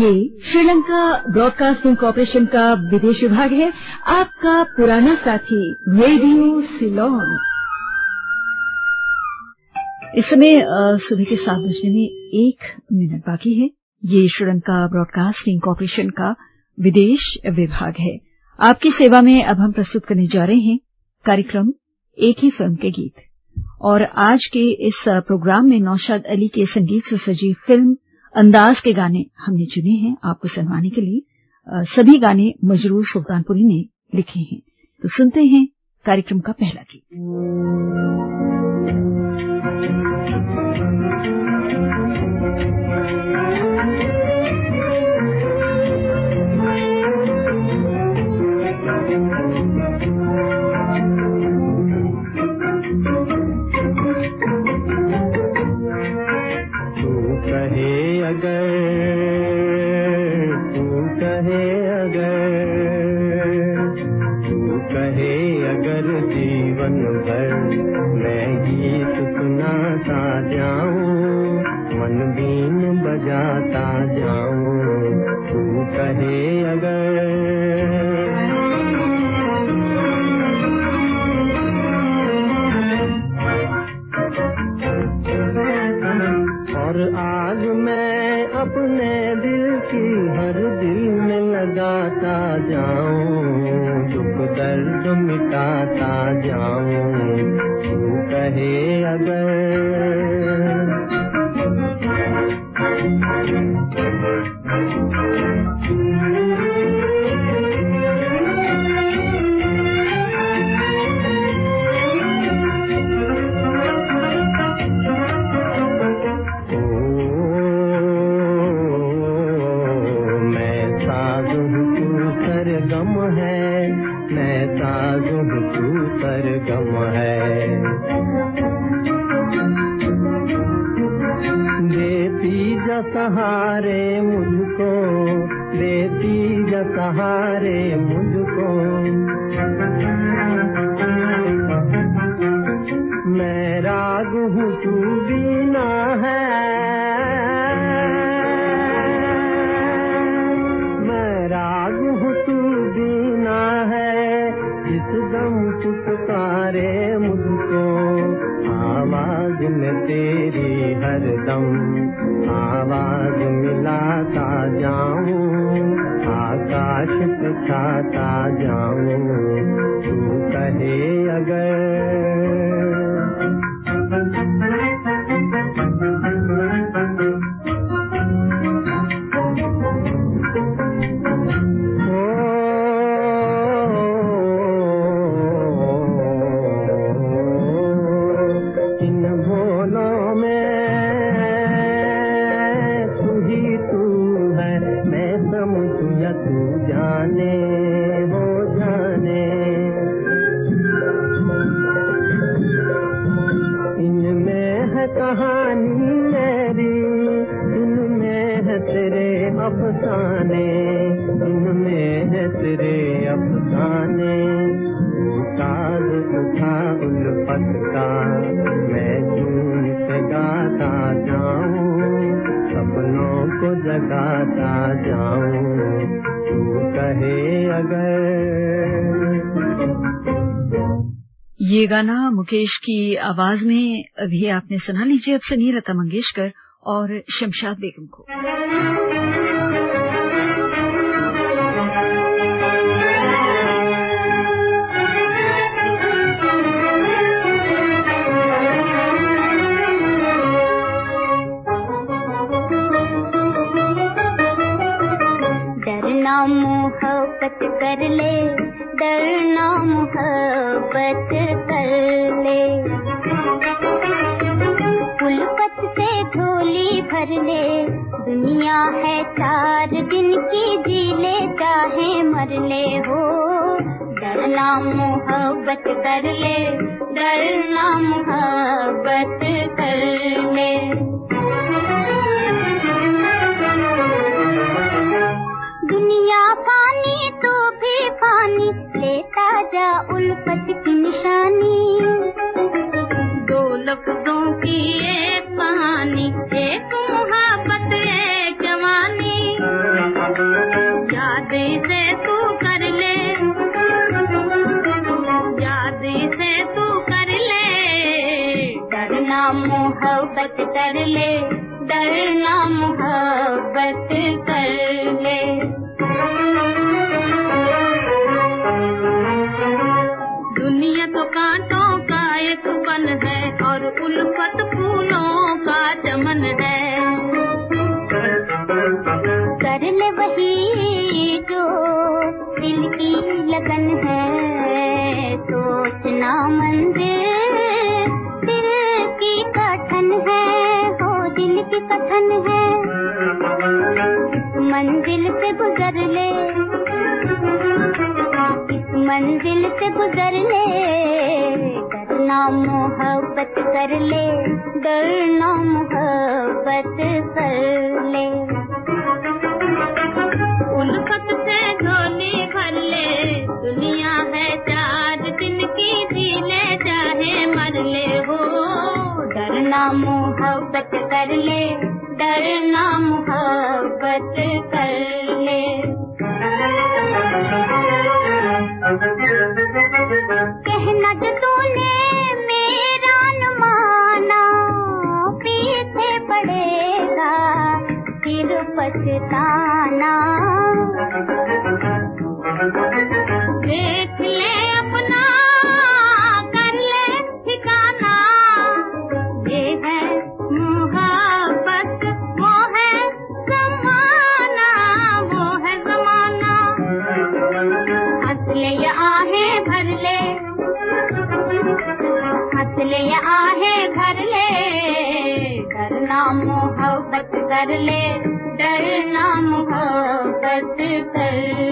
ये Sri Lanka broadcasting corporation का विदेश विभाग है। आपका पुराना साथी, रेडियो सिलोन। इस समय सुबह के सात बजने में एक मिनट बाकी है। ये श्रीलंका ब्रॉडकास्टिंग कॉरपोरेशन का विदेश विभाग है। आपकी सेवा में अब हम प्रस्तुत करने जा रहे हैं कार्यक्रम एक ही फ़िल्म के गीत। और आज के इस प्रोग्राम में नौशाद अली के संगीत से सजी फ़िल्म अंदाज के गाने हमने चुने हैं आपको सुनवाने के लिए। सभी गाने मजरूर सुल्तानपुरी ने लिखे हैं। तो सुनते हैं कार्यक्रम का पहला गीत। ta ta ja ये गाना मुकेश की आवाज़ में अभी आपने सुना लीजिए अब सुनिए लता मंगेशकर और शमशाद बेगम को। कर ले, डरना मोहब्बत कर ले। उल्फत से झोली भर ले, दुनिया है चार दिन की जी ले चाहे मर ले हो। डरना मोहब्बत कर ले, डरना मोहब्बत कर ले। कर ले डरना मोहब्बत कर ले। दुनिया तो कांटों का एक बन है, और उल्फत फूलों का चमन है। कर ले वही जो दिल की लगन है कथन है। मंजिल से गुजर ले। मंजिल से गुजर ले। करना मोहब्बत कर ले। डरना मोहब्बत कर ले। उल्फत से झोली भर ले। दुनिया है चार दिन की जी ले, चाहे मर ले हो। डरना मोहब्बत कर ले, डरना मोहब्बत कर ले। कहना जो तूने मेरा न माना, पीछे पड़ेगा फिर पछताना। कर ले डरना कर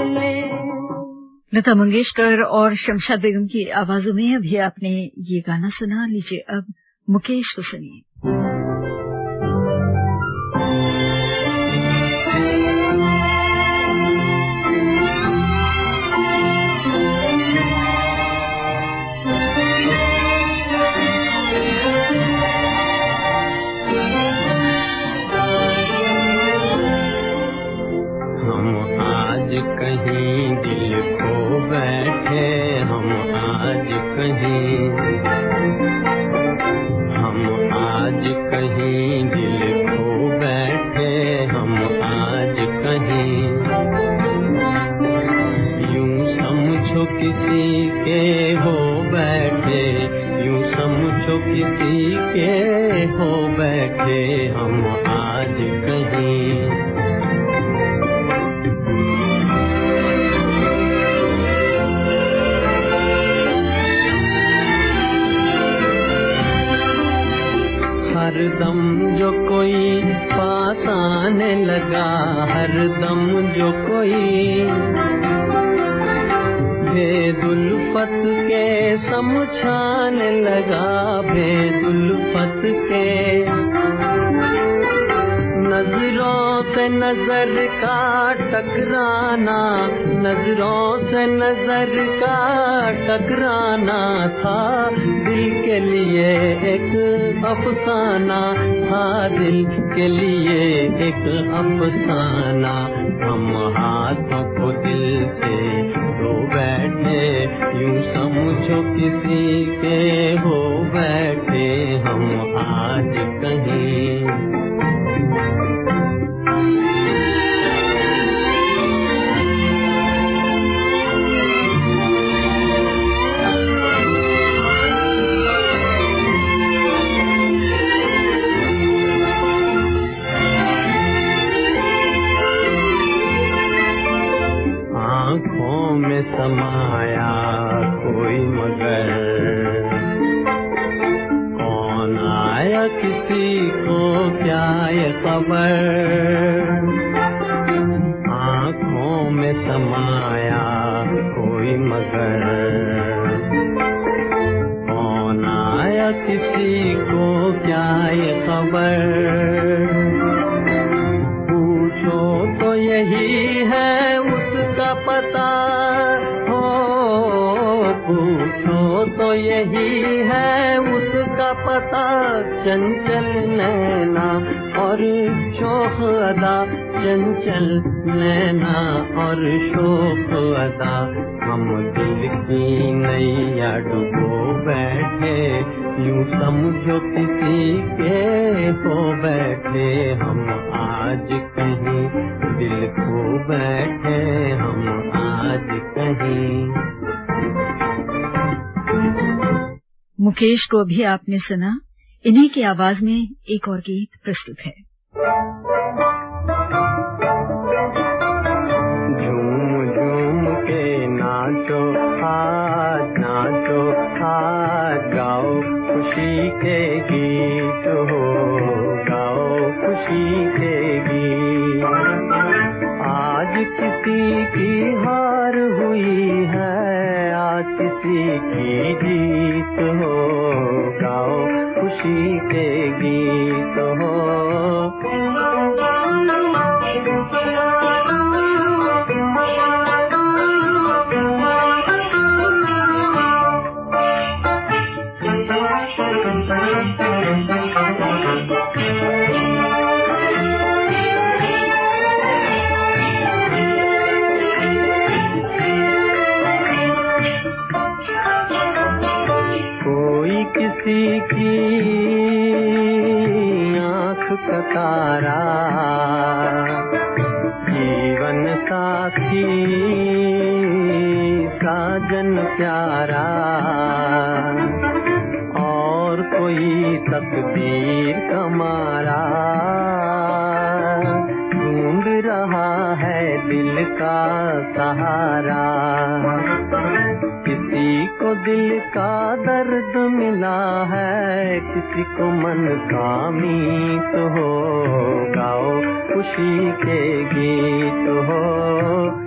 ले। लता मंगेशकर और शमशाद बेगम की आवाजों में अभी आपने ये गाना सुना, लीजिए अब मुकेश को सुनिए। आज कहीं। हम आज कहीं दिल खो बैठे, हम आज कहीं। यूँ समझो किसी के हो बैठे, यूँ समझो किसी के हो बैठे। जो कोई पास आने लगा, हर दम जो कोई। भेदुल्फत के समझाने लगा भेदुल्फत के। नज़रों से नज़र का टकराना नज़रों से नज़र का टकराना था, दिल के लिए एक अफसाना था, दिल के लिए एक अफसाना। हम हाथों को दिल से धो बैठे, यूँ समझो किसी के हो बैठे, हम आज कहीं। में समाया कोई मगर। कौन आया किसी को क्या ये खबर? आँखों में समाया कोई मगर। कौन आया किसी को क्या ये खबर? पूछो तो यही है उसका पता। यही है उसका पता, चंचल नैना और शोक अदा। चंचल नैना और शोक अदा। हम दिल की नैया डुबो बैठे, यूँ समझो किसी के हो बैठे। हम आज कहीं दिल को बैठे, हम आज कहीं मुकेश को भी आपने सुना। इन्हीं की आवाज़ में एक और गीत प्रस्तुत है। झूम झूम के नाचो आज नाचो आज गाओ, खुशी के गीत हो, गाओ खुशी के गीत। आज किसी की हार हुई है, आज किसी की जीत। खुशी के गीत हो तारा जीवन साथी, साजन प्यारा। और कोई तकदीर कमारा ढूंढ रहा है दिल का सहारा। किसी को दिल का दर्द मिला है किसी को मन का मीत हो, गाओ खुशी के गीत हो।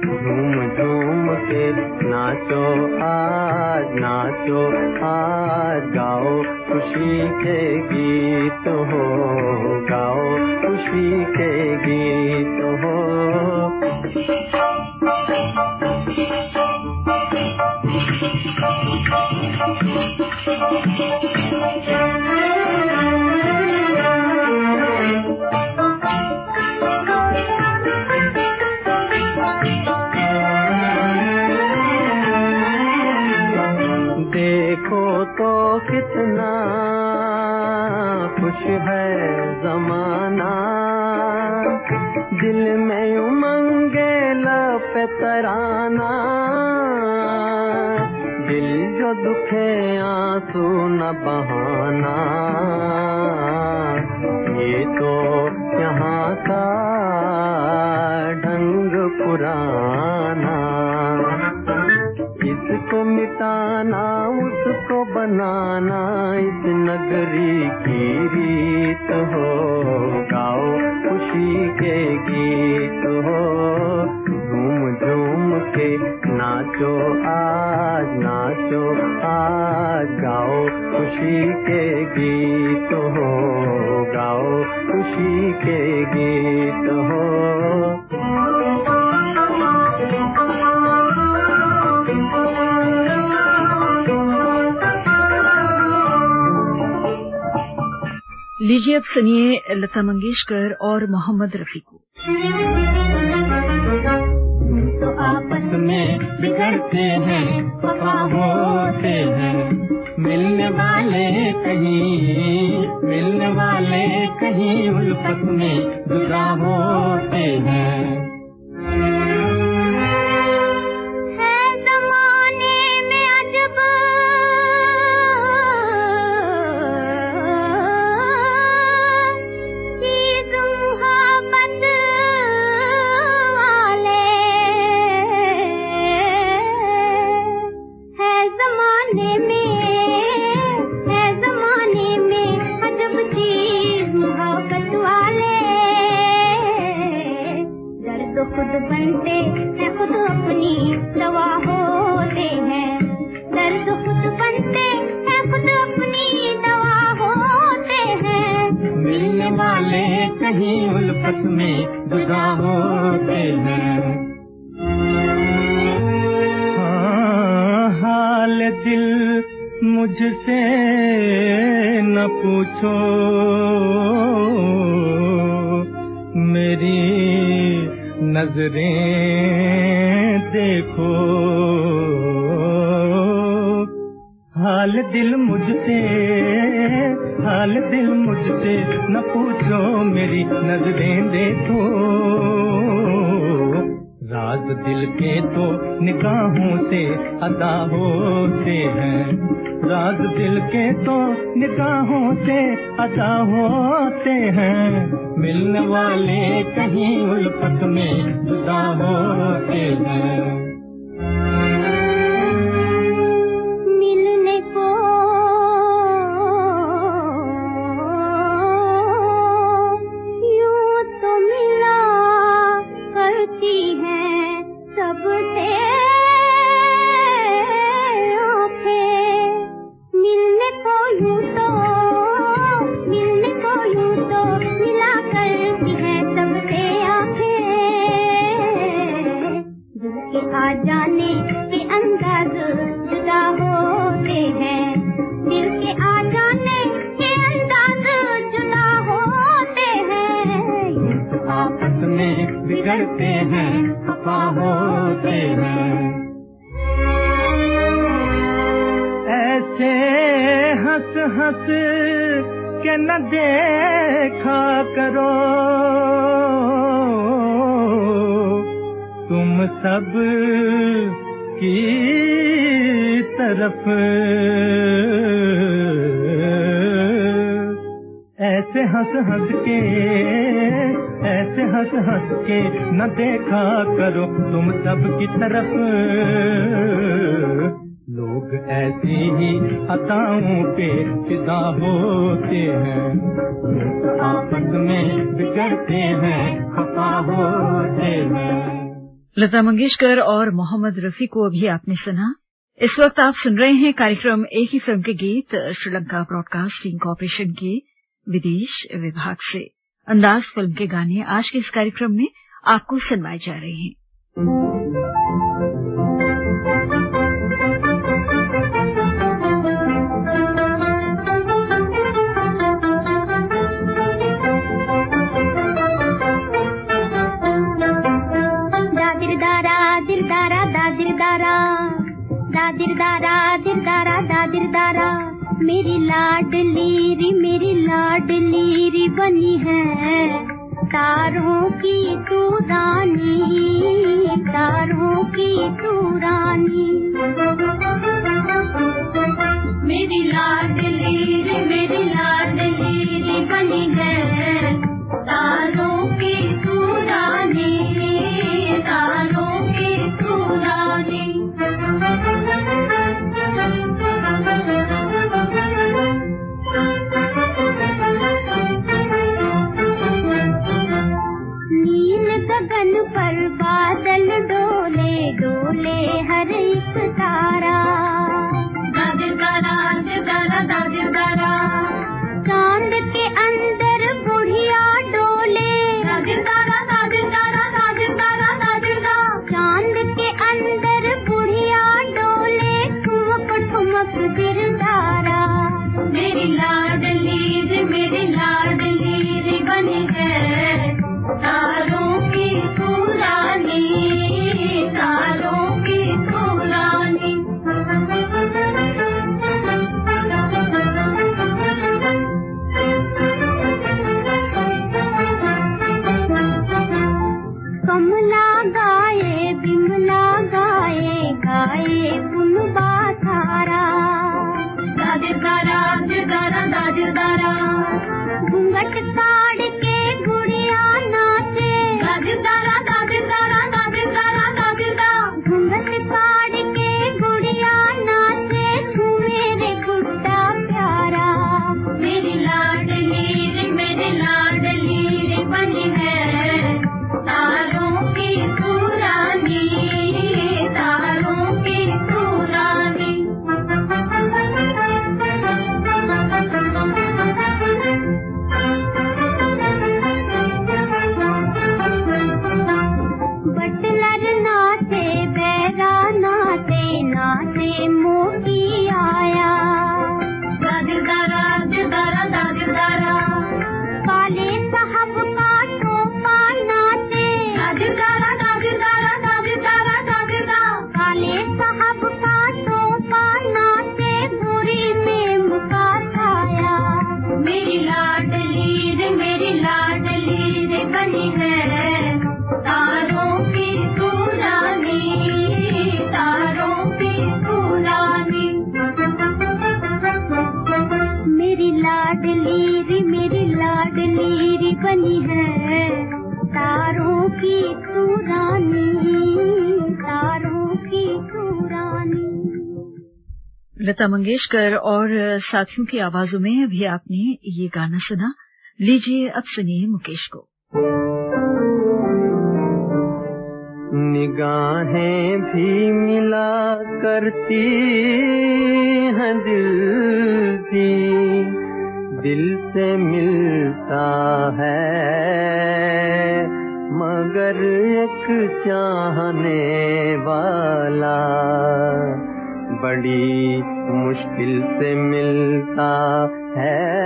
झूम झूम के नाचो आज नाचो आज गाओ खुशी के गीत हो। गाओ खुशी के गीत हो। देखो तो कितना खुश है जमाना। दिल में जो आँसू न बहाना। ये तो यहाँ का ढंग पुराना। इसको मिटाना, उसको बनाना, इस नगरी की रीत हो। गाओ खुशी के गीत हो। झूम झूम के नाचो, आज नाचो। खुशी के गीत हो गाओ खुशी के गीत हो। लीजिए अब सुनिए लता मंगेशकर और मोहम्मद रफी को तो आपस में बिगड़ते हैं होते हैं। मिलने वाले कहीं मिलने वाले कहीं उल्फत में जुदा होते हैं है। न पूछो मेरी नज़रें देखो। राज दिल के तो निगाहों से अदा होते हैं। राज दिल के तो निगाहों से अदा होते हैं। मिलने वाले कहीं उल्फत में जुदा होते हैं। हंस हंस के न देखा करो। तुम सब की तरफ़। ऐसे हंस हंस के, ऐसे हंस हंस के न देखा करो तुम सब की तरफ़। लता मंगेशकर और मोहम्मद रफी को अभी आपने सुना। इस वक्त आप सुन रहे हैं कार्यक्रम एक ही फ़िल्म के गीत, श्रीलंका ब्रॉडकास्टिंग कॉरपोरेशन के विदेश विभाग से। अंदाज फ़िल्म के गाने आज के इस कार्यक्रम में आपको सुनवाए जा रहे हैं। मेरी लाडली री मेरी लाडली री बनी है। तारों की तू रानी, तारों की तू रानी। डोले हर एक तारा लता मंगेशकर और साथियों की आवाजों में अभी आपने ये गाना सुना। लीजिए अब सुनिए मुकेश को। निगाहें भी मिला करती हैं दिल की दिल से मिलता है, मगर एक चाहने वाला बड़ी मुश्किल से मिलता है।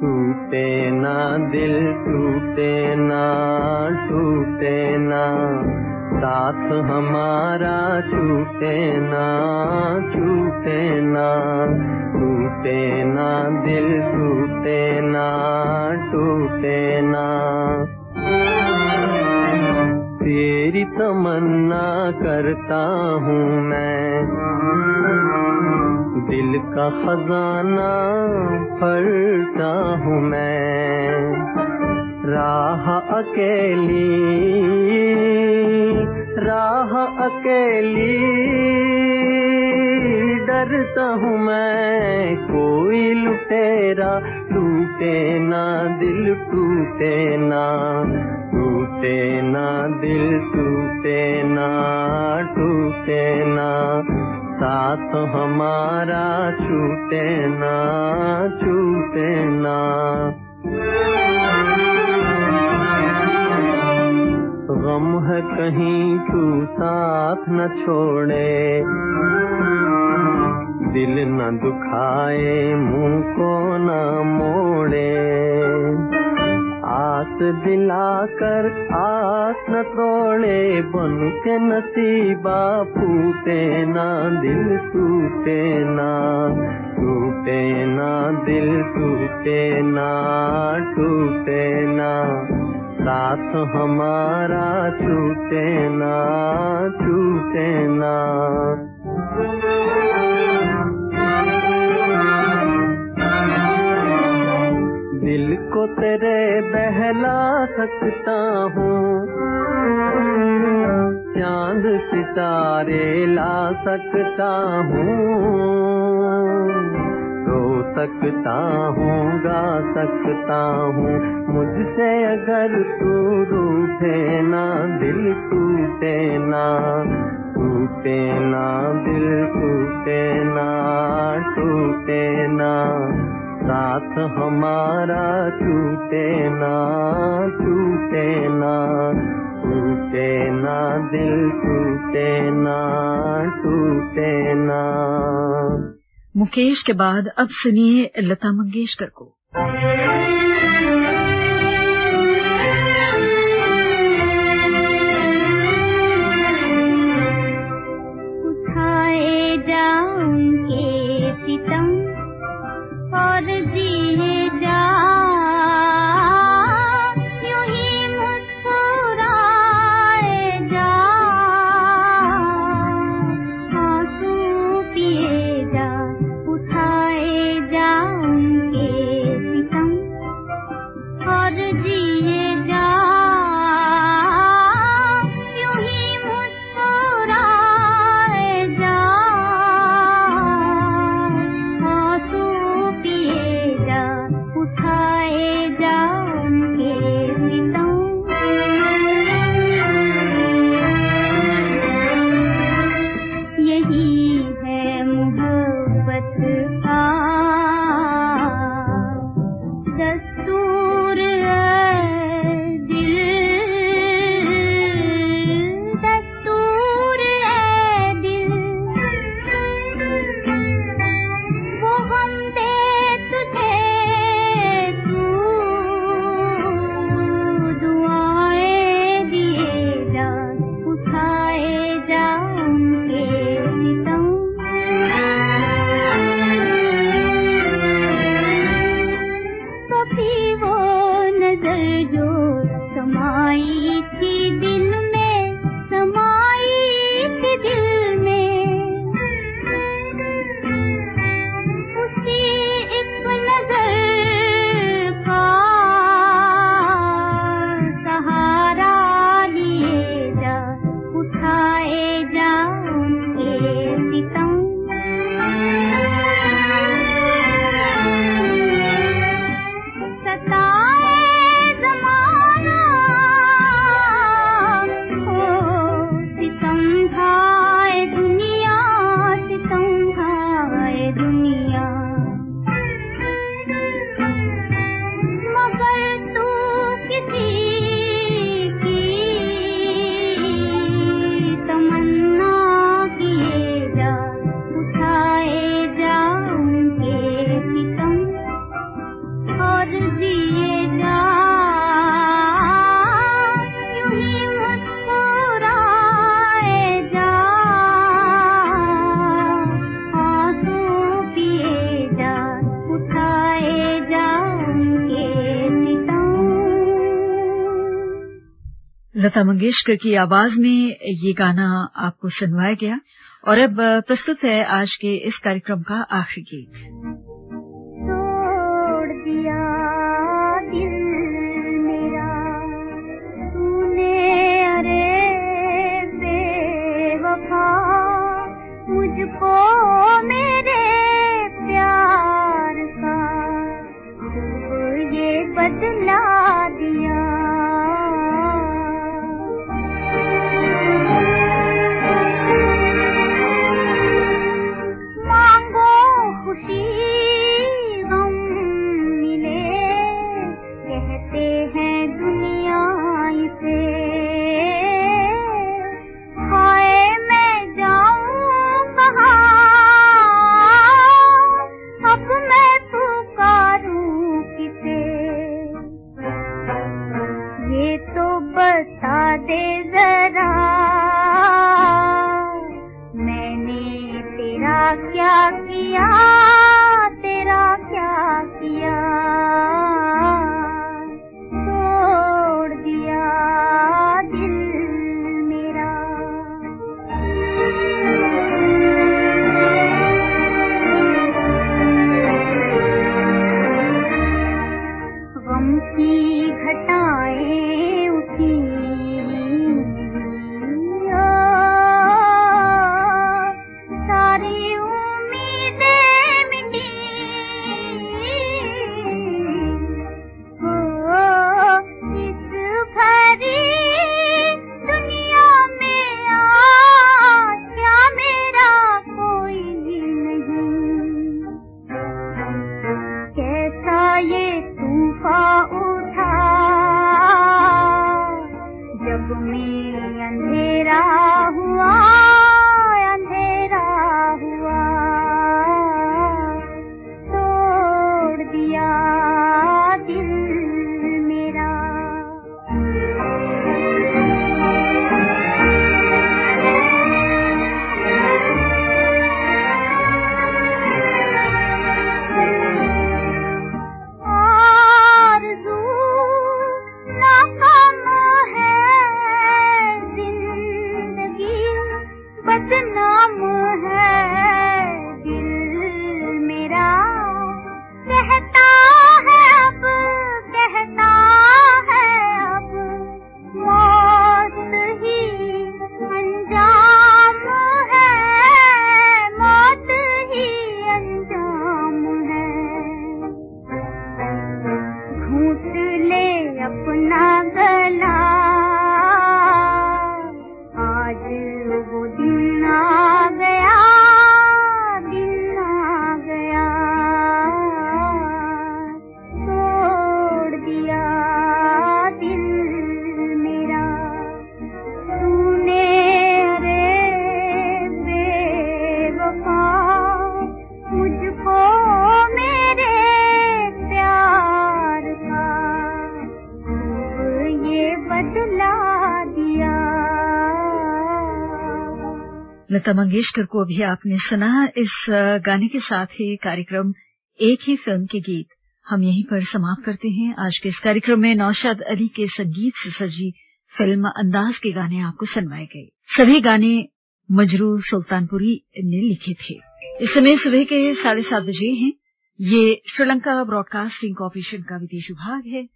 टूटे ना दिल, टूटे ना टूटे ना। साथ हमारा छूटे ना छूटे ना। टूटे ना दिल, टूटे ना टूटे ना। तमन्ना करता हूँ मैं। दिल का खजाना पढ़ता हूँ मैं। राह अकेली राह अकेली, डरता हूँ मैं। कोई लुटेरा टूटे ना दिल, टूटे ना टूटे ना दिल, टूटे ना टूटे ना। साथ हमारा छूटे ना छूटे ना। गम है कहीं तू साथ न छोड़े। दिल न दुखाए मुँह को न मोड़े। आस दिलाकर आस न तोड़े बन के नसीबा फूटे ना, दिल टूटे ना टूटे ना, दिल टूटे ना टूटे ना, साथ हमारा छूटे ना छूटे ना। दिल को तेरे बहला सकता हूँ। चाँद सितारे ला सकता हूँ। रो सकता हूँ, गा सकता हूँ। मुझसे अगर तू रूठे ना, दिल टूटे ना टूटे ना, दिल टूटे ना टूटे ना। साथ हमारा टूटे ना टूटे ना टूटे ना, दिल टूटे ना टूटे ना। मुकेश के बाद अब सुनिए लता मंगेशकर को। लता मंगेशकर की आवाज़ में ये गाना आपको सुनवाया गया। और अब प्रस्तुत है आज के इस कार्यक्रम का आखिरी गीत। मुझको घटाएँ उसी लता मंगेशकर को अभी आपने सुना इस गाने के साथ ही कार्यक्रम एक ही फ़िल्म के गीत हम यहीं पर समाप्त करते हैं। आज के इस कार्यक्रम में नौशाद अली के संगीत से सजी फ़िल्म अंदाज के गाने आपको सुनवाए गए। सभी गाने मजरू सुल्तानपुरी ने लिखे थे। इस समय सुबह के साढ़े सात बजे हैं। ये श्रीलंका ब्रॉडकास्टिंग कॉरपोरेशन का विदेश विभाग है।